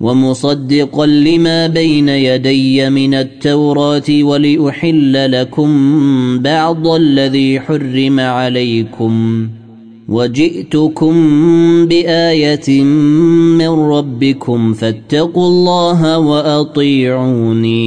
ومصدقا لما بين يدي من التوراة ولأحل لكم بعض الذي حرم عليكم وجئتكم بآية من ربكم فاتقوا الله وأطيعوني